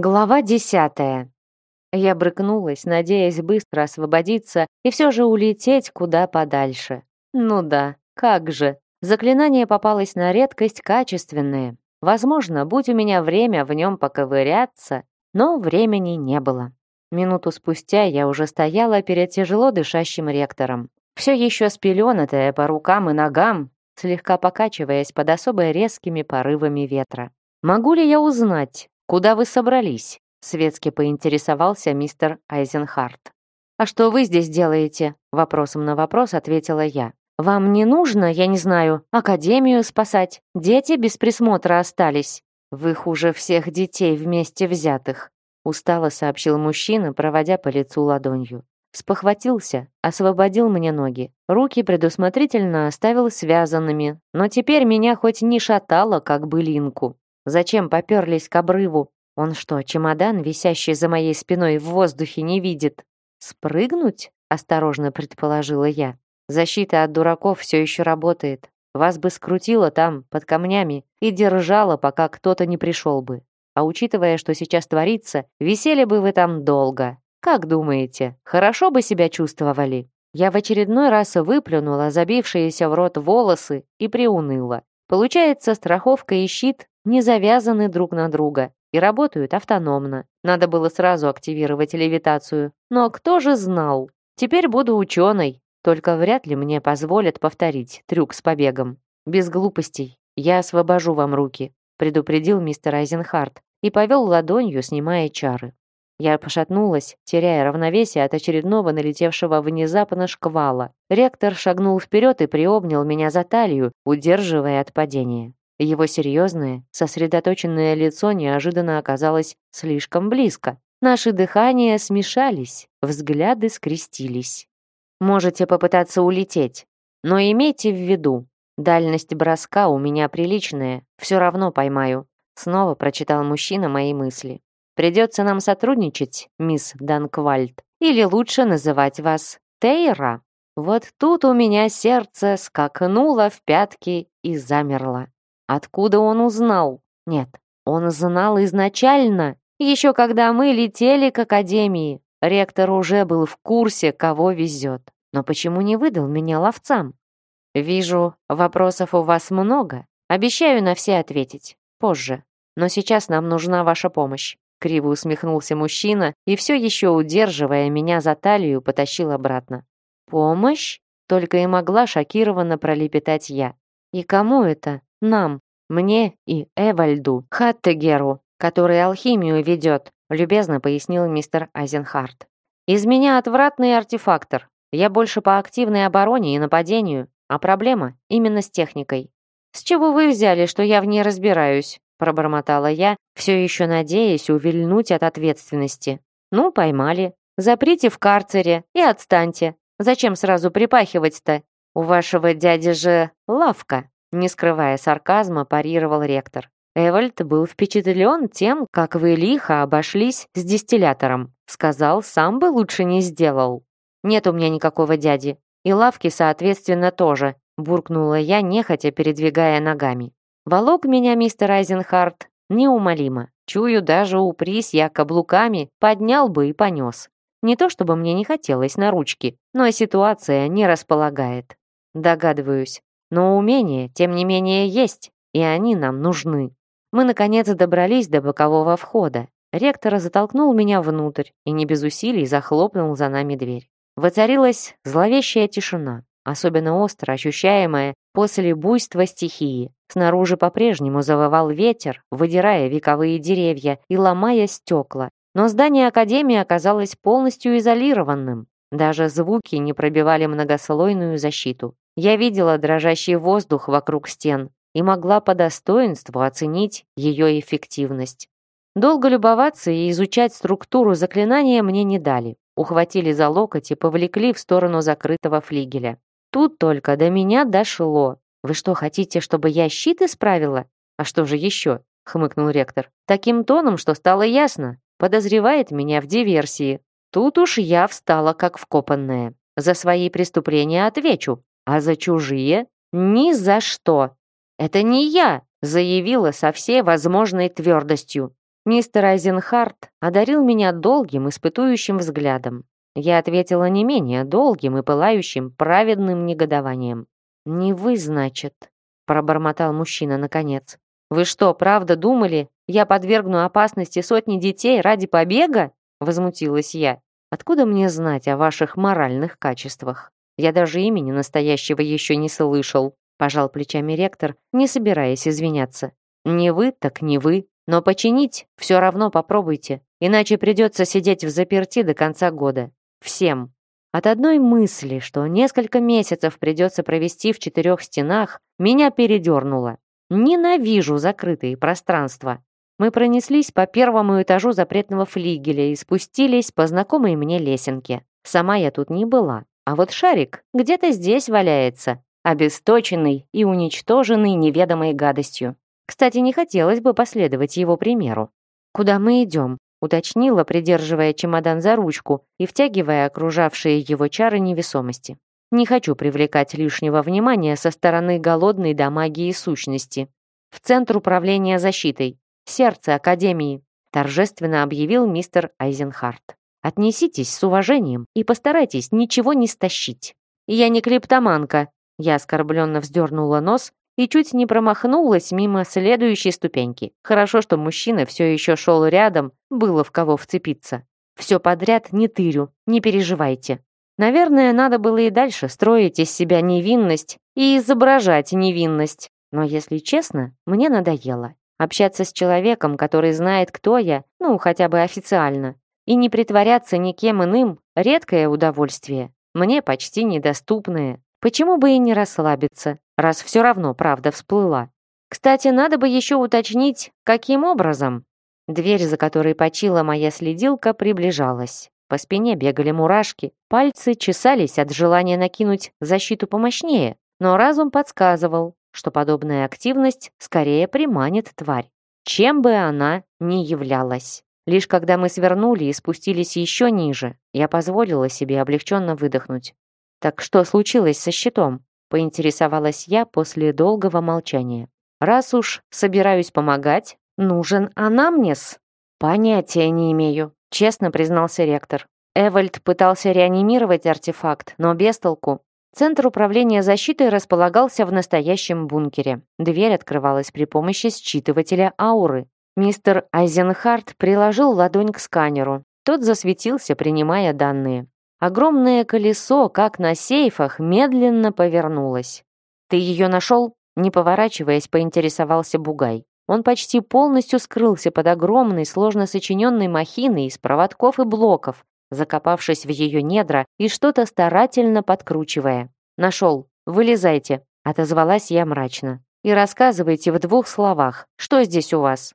Глава десятая. Я брыкнулась, надеясь быстро освободиться и все же улететь куда подальше. Ну да, как же. Заклинание попалось на редкость качественное. Возможно, будь у меня время в нем поковыряться, но времени не было. Минуту спустя я уже стояла перед тяжело дышащим ректором. Все еще спеленатая по рукам и ногам, слегка покачиваясь под особо резкими порывами ветра. «Могу ли я узнать, «Куда вы собрались?» — светски поинтересовался мистер Айзенхарт. «А что вы здесь делаете?» — вопросом на вопрос ответила я. «Вам не нужно, я не знаю, академию спасать? Дети без присмотра остались. Вы хуже всех детей вместе взятых», — устало сообщил мужчина, проводя по лицу ладонью. Спохватился, освободил мне ноги. Руки предусмотрительно оставил связанными, но теперь меня хоть не шатало, как былинку. Зачем поперлись к обрыву? Он что, чемодан, висящий за моей спиной в воздухе, не видит? Спрыгнуть? Осторожно предположила я. Защита от дураков все еще работает. Вас бы скрутило там, под камнями, и держало, пока кто-то не пришел бы. А учитывая, что сейчас творится, висели бы вы там долго. Как думаете, хорошо бы себя чувствовали? Я в очередной раз выплюнула забившиеся в рот волосы и приуныла. Получается, страховка и щит не завязаны друг на друга и работают автономно. Надо было сразу активировать левитацию. Но кто же знал? Теперь буду ученой, только вряд ли мне позволят повторить трюк с побегом. Без глупостей. Я освобожу вам руки, предупредил мистер Айзенхарт и повел ладонью, снимая чары. Я пошатнулась, теряя равновесие от очередного налетевшего внезапно шквала. Ректор шагнул вперед и приобнял меня за талию, удерживая от падения. Его серьезное, сосредоточенное лицо неожиданно оказалось слишком близко. Наши дыхания смешались, взгляды скрестились. Можете попытаться улететь, но имейте в виду, дальность броска у меня приличная, все равно поймаю. Снова прочитал мужчина мои мысли. Придется нам сотрудничать, мисс Данквальд, или лучше называть вас Тейра. Вот тут у меня сердце скакнуло в пятки и замерло. Откуда он узнал? Нет, он знал изначально, еще когда мы летели к академии. Ректор уже был в курсе, кого везет. Но почему не выдал меня ловцам? Вижу, вопросов у вас много. Обещаю на все ответить. Позже. Но сейчас нам нужна ваша помощь. Криво усмехнулся мужчина и все еще удерживая меня за талию, потащил обратно. «Помощь?» — только и могла шокированно пролепетать я. «И кому это? Нам, мне и Эвальду, Хаттегеру, который алхимию ведет», — любезно пояснил мистер Айзенхарт. «Из меня отвратный артефактор. Я больше по активной обороне и нападению, а проблема именно с техникой. С чего вы взяли, что я в ней разбираюсь?» пробормотала я, все еще надеясь увильнуть от ответственности. «Ну, поймали. Заприте в карцере и отстаньте. Зачем сразу припахивать-то? У вашего дяди же лавка!» Не скрывая сарказма, парировал ректор. Эвальд был впечатлен тем, как вы лихо обошлись с дистиллятором. Сказал, сам бы лучше не сделал. Нет у меня никакого дяди. И лавки, соответственно, тоже, буркнула я, нехотя передвигая ногами. Волок меня мистер Айзенхарт неумолимо. Чую, даже упрись я каблуками, поднял бы и понес. Не то чтобы мне не хотелось на ручки, но ситуация не располагает. Догадываюсь. Но умения, тем не менее, есть, и они нам нужны. Мы, наконец, добрались до бокового входа. Ректор затолкнул меня внутрь и не без усилий захлопнул за нами дверь. Воцарилась зловещая тишина особенно остро ощущаемое после буйства стихии. Снаружи по-прежнему завывал ветер, выдирая вековые деревья и ломая стекла. Но здание Академии оказалось полностью изолированным. Даже звуки не пробивали многослойную защиту. Я видела дрожащий воздух вокруг стен и могла по достоинству оценить ее эффективность. Долго любоваться и изучать структуру заклинания мне не дали. Ухватили за локоть и повлекли в сторону закрытого флигеля. Тут только до меня дошло. Вы что, хотите, чтобы я щит исправила? А что же еще? хмыкнул ректор. Таким тоном, что стало ясно, подозревает меня в диверсии. Тут уж я встала как вкопанная. За свои преступления отвечу, а за чужие ни за что. Это не я, заявила со всей возможной твердостью. Мистер Айзенхарт одарил меня долгим, испытующим взглядом. Я ответила не менее долгим и пылающим праведным негодованием. «Не вы, значит», — пробормотал мужчина наконец. «Вы что, правда думали, я подвергну опасности сотни детей ради побега?» — возмутилась я. «Откуда мне знать о ваших моральных качествах? Я даже имени настоящего еще не слышал», — пожал плечами ректор, не собираясь извиняться. «Не вы, так не вы. Но починить все равно попробуйте, иначе придется сидеть в заперти до конца года. Всем». От одной мысли, что несколько месяцев придется провести в четырех стенах, меня передернуло. Ненавижу закрытые пространства. Мы пронеслись по первому этажу запретного флигеля и спустились по знакомой мне лесенке. Сама я тут не была. А вот шарик где-то здесь валяется, обесточенный и уничтоженный неведомой гадостью. Кстати, не хотелось бы последовать его примеру. «Куда мы идем?» уточнила, придерживая чемодан за ручку и втягивая окружавшие его чары невесомости. Не хочу привлекать лишнего внимания со стороны голодной до магии сущности. В Центр управления защитой, сердце Академии, торжественно объявил мистер Айзенхарт. Отнеситесь с уважением и постарайтесь ничего не стащить. Я не клептоманка. Я оскорбленно вздернула нос и чуть не промахнулась мимо следующей ступеньки. Хорошо, что мужчина все еще шел рядом, было в кого вцепиться. Все подряд не тырю, не переживайте. Наверное, надо было и дальше строить из себя невинность и изображать невинность. Но, если честно, мне надоело. Общаться с человеком, который знает, кто я, ну, хотя бы официально, и не притворяться никем иным — редкое удовольствие. Мне почти недоступное. Почему бы и не расслабиться, раз все равно правда всплыла? Кстати, надо бы еще уточнить, каким образом. Дверь, за которой почила моя следилка, приближалась. По спине бегали мурашки, пальцы чесались от желания накинуть защиту помощнее, но разум подсказывал, что подобная активность скорее приманит тварь, чем бы она ни являлась. Лишь когда мы свернули и спустились еще ниже, я позволила себе облегченно выдохнуть. «Так что случилось со щитом?» — поинтересовалась я после долгого молчания. «Раз уж собираюсь помогать, нужен анамнез?» «Понятия не имею», — честно признался ректор. Эвальд пытался реанимировать артефакт, но без толку. Центр управления защитой располагался в настоящем бункере. Дверь открывалась при помощи считывателя ауры. Мистер Айзенхарт приложил ладонь к сканеру. Тот засветился, принимая данные. Огромное колесо, как на сейфах, медленно повернулось. «Ты ее нашел?» Не поворачиваясь, поинтересовался Бугай. Он почти полностью скрылся под огромной, сложно сочиненной махиной из проводков и блоков, закопавшись в ее недра и что-то старательно подкручивая. «Нашел. Вылезайте», — отозвалась я мрачно. «И рассказывайте в двух словах, что здесь у вас?»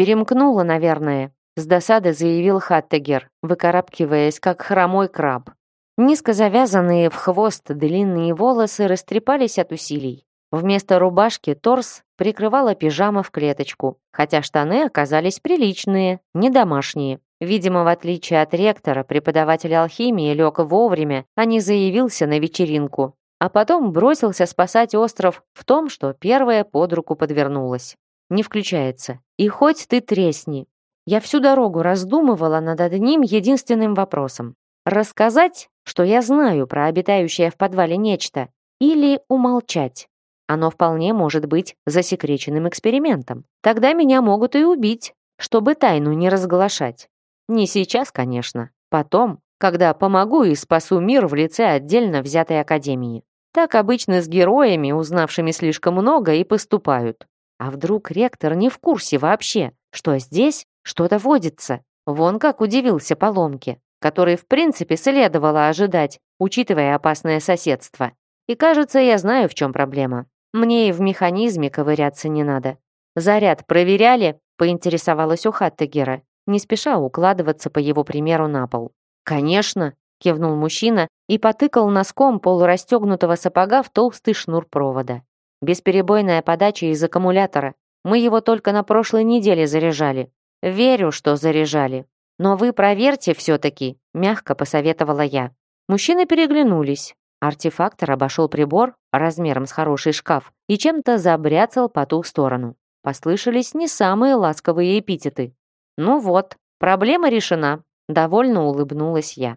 «Перемкнула, наверное», — с досады заявил Хаттегер, выкарабкиваясь, как хромой краб. Низко завязанные в хвост длинные волосы растрепались от усилий. Вместо рубашки торс прикрывала пижама в клеточку, хотя штаны оказались приличные, не домашние. Видимо, в отличие от ректора, преподаватель алхимии лег вовремя, а не заявился на вечеринку, а потом бросился спасать остров в том, что первое под руку подвернулось. Не включается. И хоть ты тресни. Я всю дорогу раздумывала над одним единственным вопросом. Рассказать, что я знаю про обитающее в подвале нечто, или умолчать? Оно вполне может быть засекреченным экспериментом. Тогда меня могут и убить, чтобы тайну не разглашать. Не сейчас, конечно. Потом, когда помогу и спасу мир в лице отдельно взятой академии. Так обычно с героями, узнавшими слишком много, и поступают. А вдруг ректор не в курсе вообще, что здесь что-то водится? Вон как удивился поломке, который в принципе следовало ожидать, учитывая опасное соседство. И кажется, я знаю, в чем проблема. Мне и в механизме ковыряться не надо. Заряд проверяли, поинтересовалась у Хаттегера, не спеша укладываться по его примеру на пол. Конечно, кивнул мужчина и потыкал носком полурастегнутого сапога в толстый шнур провода. Бесперебойная подача из аккумулятора. Мы его только на прошлой неделе заряжали. Верю, что заряжали. Но вы проверьте все-таки, мягко посоветовала я. Мужчины переглянулись. Артефактор обошел прибор размером с хороший шкаф и чем-то забряцал по ту сторону. Послышались не самые ласковые эпитеты. Ну вот, проблема решена. Довольно улыбнулась я.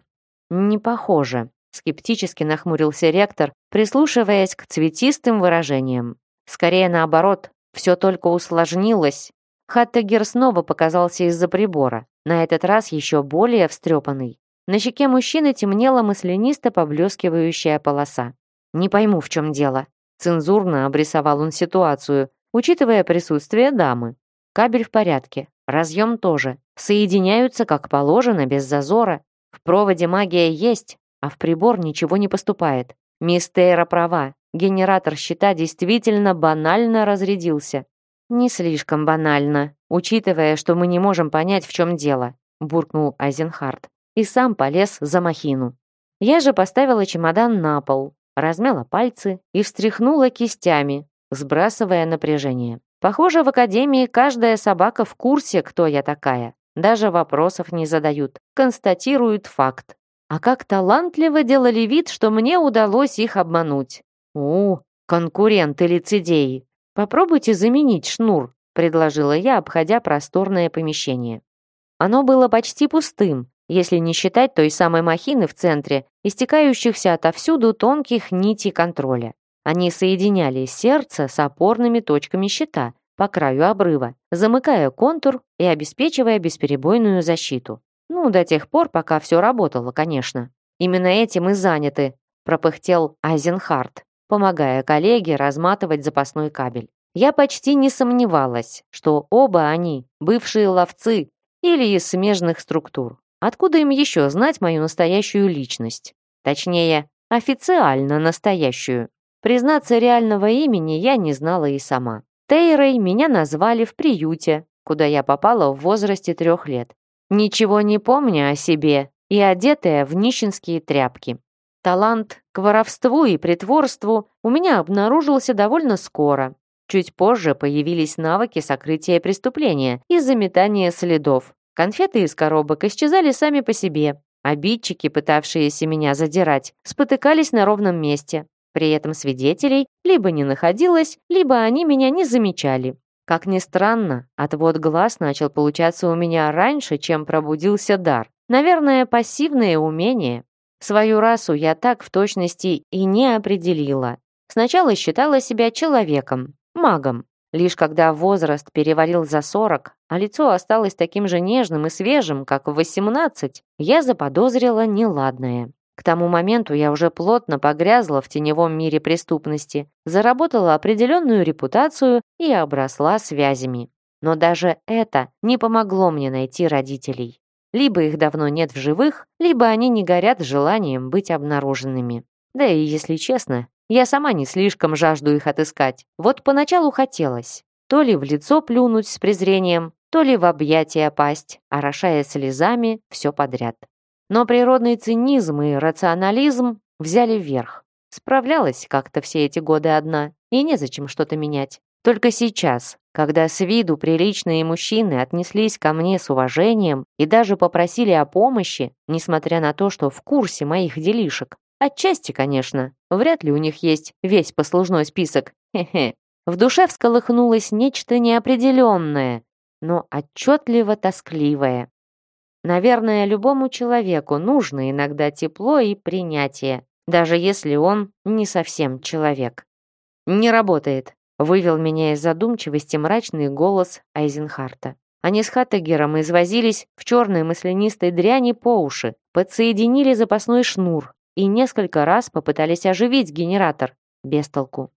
Не похоже. Скептически нахмурился ректор, прислушиваясь к цветистым выражениям. Скорее наоборот, все только усложнилось. Хаттегер снова показался из-за прибора, на этот раз еще более встрепанный. На щеке мужчины темнела маслянисто поблескивающая полоса. «Не пойму, в чем дело». Цензурно обрисовал он ситуацию, учитывая присутствие дамы. Кабель в порядке, разъем тоже. Соединяются, как положено, без зазора. В проводе магия есть, а в прибор ничего не поступает. Мисс Тейра права. Генератор щита действительно банально разрядился. Не слишком банально, учитывая, что мы не можем понять, в чем дело, буркнул Айзенхард. И сам полез за махину. Я же поставила чемодан на пол, размяла пальцы и встряхнула кистями, сбрасывая напряжение. Похоже, в академии каждая собака в курсе, кто я такая. Даже вопросов не задают, констатируют факт. А как талантливо делали вид, что мне удалось их обмануть. «У, конкуренты лицедеи! Попробуйте заменить шнур», предложила я, обходя просторное помещение. Оно было почти пустым, если не считать той самой махины в центре, истекающихся отовсюду тонких нитей контроля. Они соединяли сердце с опорными точками щита по краю обрыва, замыкая контур и обеспечивая бесперебойную защиту. Ну, до тех пор, пока все работало, конечно. Именно этим и заняты, пропыхтел Айзенхарт, помогая коллеге разматывать запасной кабель. Я почти не сомневалась, что оба они бывшие ловцы или из смежных структур. Откуда им еще знать мою настоящую личность? Точнее, официально настоящую. Признаться, реального имени я не знала и сама. Тейрой меня назвали в приюте, куда я попала в возрасте трех лет. Ничего не помня о себе и одетая в нищенские тряпки. Талант к воровству и притворству у меня обнаружился довольно скоро. Чуть позже появились навыки сокрытия преступления и заметания следов. Конфеты из коробок исчезали сами по себе. Обидчики, пытавшиеся меня задирать, спотыкались на ровном месте. При этом свидетелей либо не находилось, либо они меня не замечали. Как ни странно, отвод глаз начал получаться у меня раньше, чем пробудился дар. Наверное, пассивное умение. Свою расу я так в точности и не определила. Сначала считала себя человеком, магом. Лишь когда возраст перевалил за 40, а лицо осталось таким же нежным и свежим, как в 18, я заподозрила неладное. К тому моменту я уже плотно погрязла в теневом мире преступности, заработала определенную репутацию и обросла связями. Но даже это не помогло мне найти родителей. Либо их давно нет в живых, либо они не горят желанием быть обнаруженными. Да и, если честно, я сама не слишком жажду их отыскать. Вот поначалу хотелось. То ли в лицо плюнуть с презрением, то ли в объятия пасть, орошая слезами все подряд. Но природный цинизм и рационализм взяли вверх. Справлялась как-то все эти годы одна, и незачем что-то менять. Только сейчас, когда с виду приличные мужчины отнеслись ко мне с уважением и даже попросили о помощи, несмотря на то, что в курсе моих делишек. Отчасти, конечно, вряд ли у них есть весь послужной список. Хе-хе. В душе всколыхнулось нечто неопределенное, но отчетливо тоскливое. Наверное, любому человеку нужно иногда тепло и принятие, даже если он не совсем человек. «Не работает», — вывел меня из задумчивости мрачный голос Айзенхарта. Они с Хаттегером извозились в черной маслянистой дряни по уши, подсоединили запасной шнур и несколько раз попытались оживить генератор. Без толку.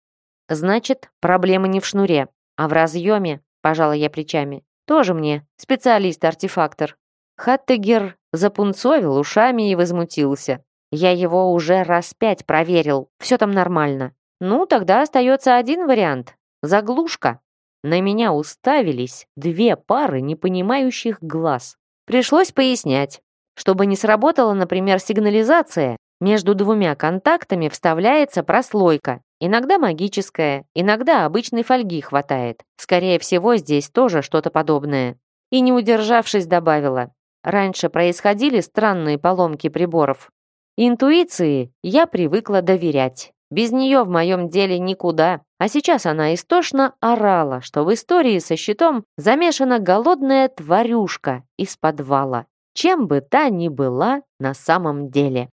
«Значит, проблема не в шнуре, а в разъеме», — пожала я плечами. «Тоже мне специалист-артефактор. Хаттегер запунцовил ушами и возмутился. «Я его уже раз пять проверил, все там нормально. Ну, тогда остается один вариант. Заглушка». На меня уставились две пары непонимающих глаз. Пришлось пояснять. Чтобы не сработала, например, сигнализация, между двумя контактами вставляется прослойка. Иногда магическая, иногда обычной фольги хватает. Скорее всего, здесь тоже что-то подобное. И не удержавшись, добавила. Раньше происходили странные поломки приборов. Интуиции я привыкла доверять. Без нее в моем деле никуда. А сейчас она истошно орала, что в истории со щитом замешана голодная тварюшка из подвала, чем бы та ни была на самом деле.